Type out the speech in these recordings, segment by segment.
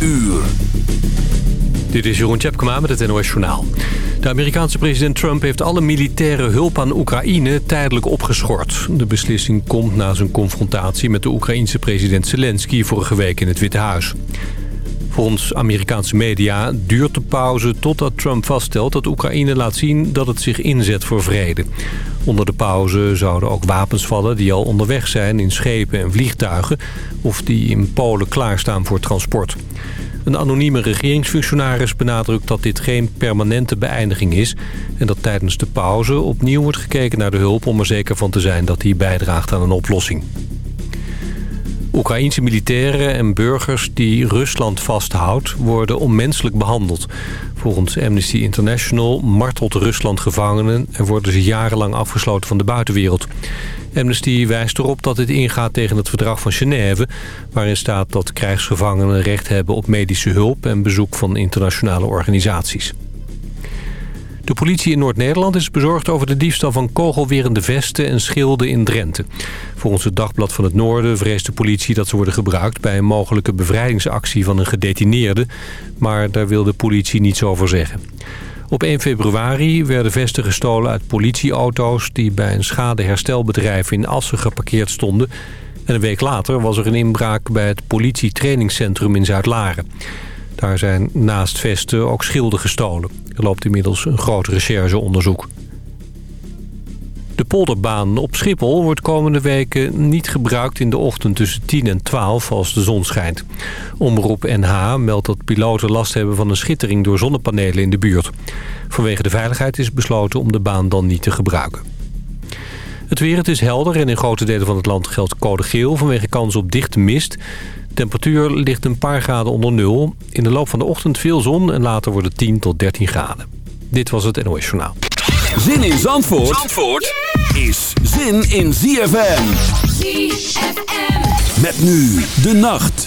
uur. Dit is Jeroen Tjepkema met het NOS Journaal. De Amerikaanse president Trump heeft alle militaire hulp aan Oekraïne tijdelijk opgeschort. De beslissing komt na zijn confrontatie met de Oekraïense president Zelensky vorige week in het Witte Huis. Volgens Amerikaanse media duurt de pauze totdat Trump vaststelt dat Oekraïne laat zien dat het zich inzet voor vrede. Onder de pauze zouden ook wapens vallen die al onderweg zijn in schepen en vliegtuigen... of die in Polen klaarstaan voor transport. Een anonieme regeringsfunctionaris benadrukt dat dit geen permanente beëindiging is... en dat tijdens de pauze opnieuw wordt gekeken naar de hulp om er zeker van te zijn dat die bijdraagt aan een oplossing. Oekraïense militairen en burgers die Rusland vasthoudt... worden onmenselijk behandeld. Volgens Amnesty International martelt Rusland gevangenen... en worden ze jarenlang afgesloten van de buitenwereld. Amnesty wijst erop dat dit ingaat tegen het verdrag van Genève... waarin staat dat krijgsgevangenen recht hebben op medische hulp... en bezoek van internationale organisaties. De politie in Noord-Nederland is bezorgd over de diefstal van kogelwerende vesten en schilden in Drenthe. Volgens het Dagblad van het Noorden vreest de politie dat ze worden gebruikt bij een mogelijke bevrijdingsactie van een gedetineerde. Maar daar wil de politie niets over zeggen. Op 1 februari werden vesten gestolen uit politieauto's die bij een schadeherstelbedrijf in Assen geparkeerd stonden. En een week later was er een inbraak bij het politietrainingscentrum in Zuid-Laren. Daar zijn naast vesten ook schilden gestolen. Er loopt inmiddels een groot rechercheonderzoek. De polderbaan op Schiphol wordt komende weken niet gebruikt in de ochtend tussen 10 en 12 als de zon schijnt. Omroep NH meldt dat piloten last hebben van een schittering door zonnepanelen in de buurt. Vanwege de veiligheid is besloten om de baan dan niet te gebruiken. Het weer, het is helder en in grote delen van het land geldt code geel vanwege kans op dichte mist. Temperatuur ligt een paar graden onder nul. In de loop van de ochtend veel zon en later wordt het 10 tot 13 graden. Dit was het NOS Journaal. Zin in Zandvoort, Zandvoort is zin in ZFM. ZFM. Met nu de nacht.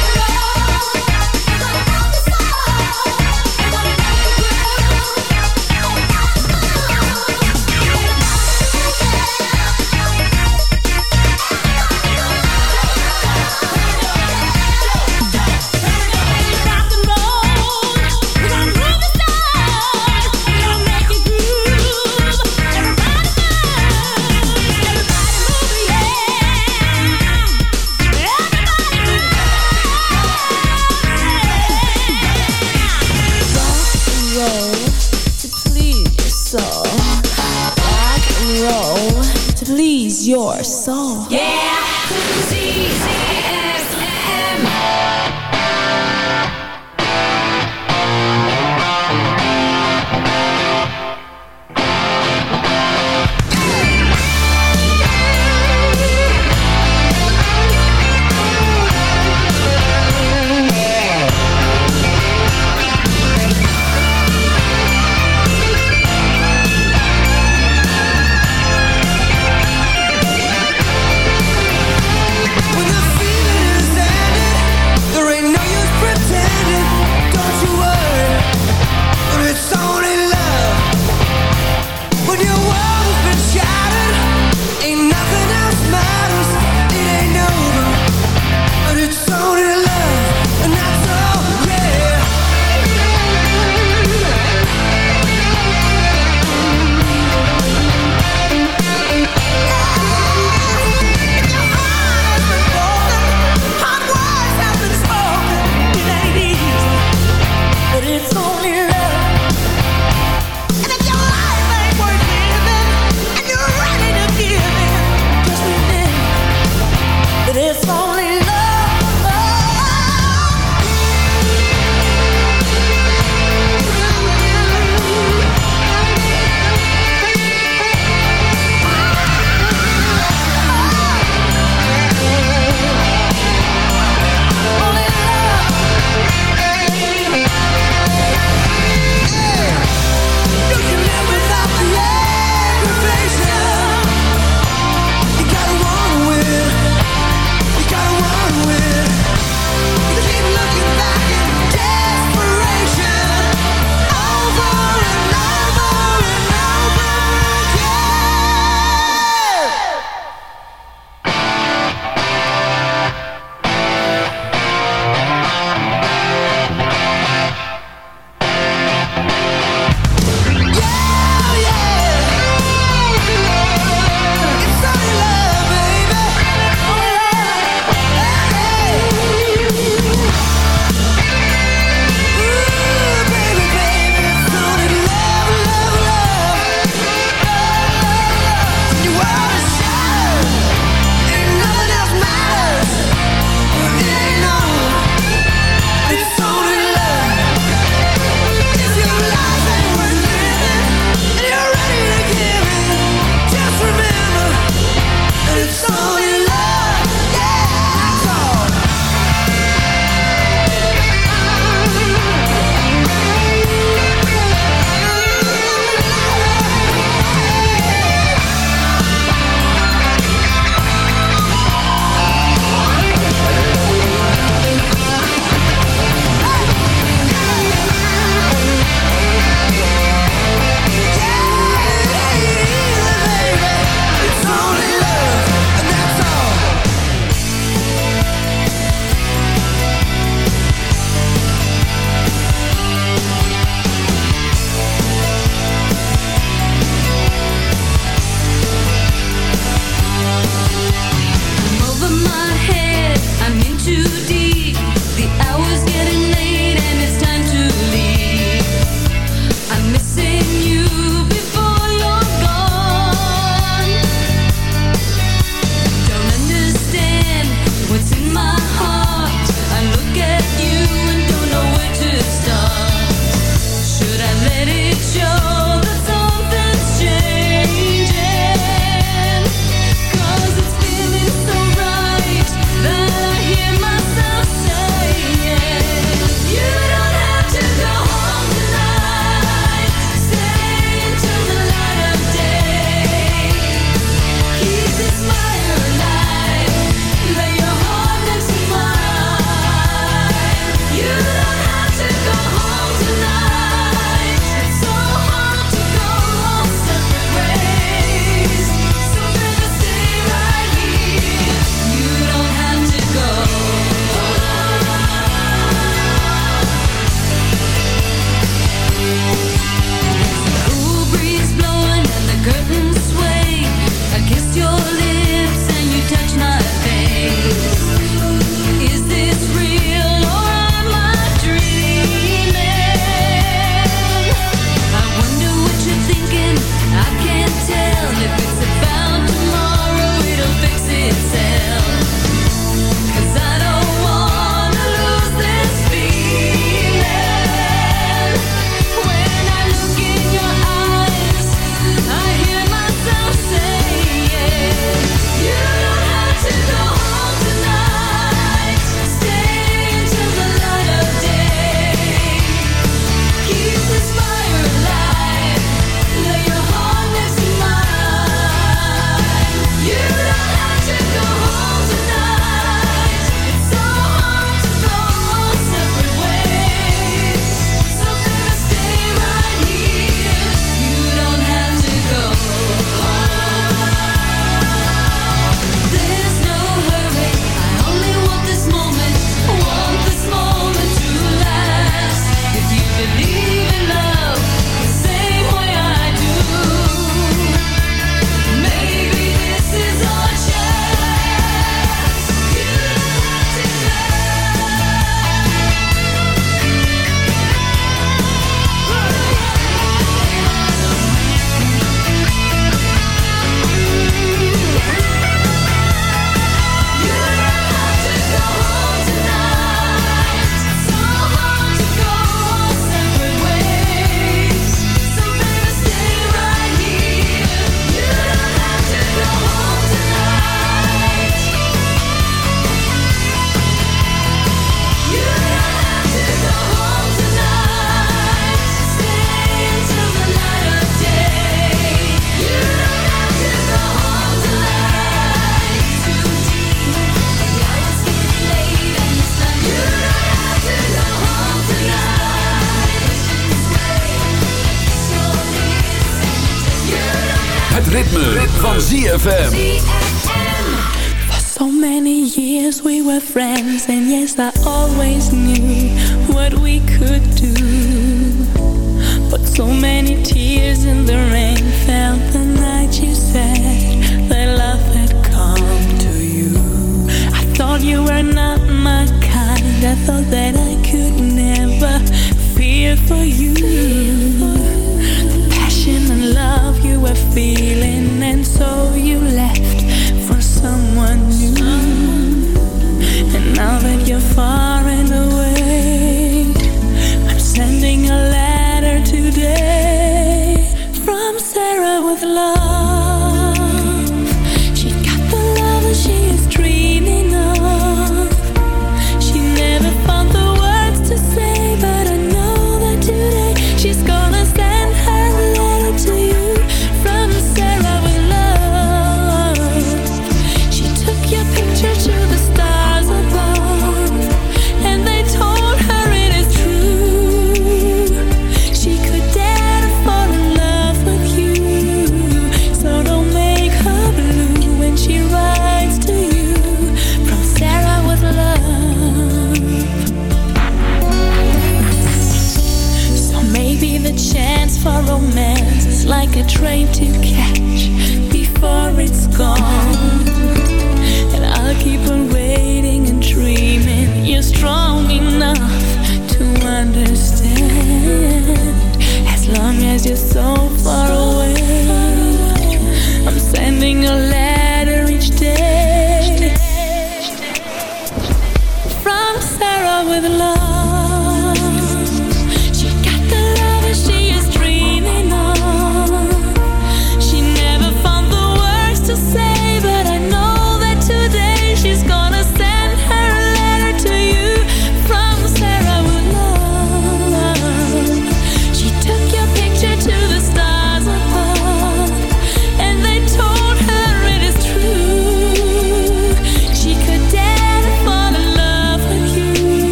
soul. Yeah.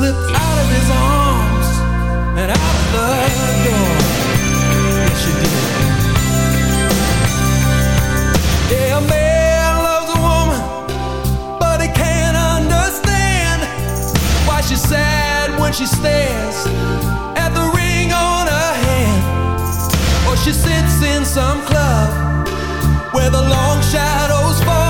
slipped out of his arms and out of the door. Yes, she did. Yeah, a man loves a woman, but he can't understand why she's sad when she stares at the ring on her hand, or she sits in some club where the long shadows fall.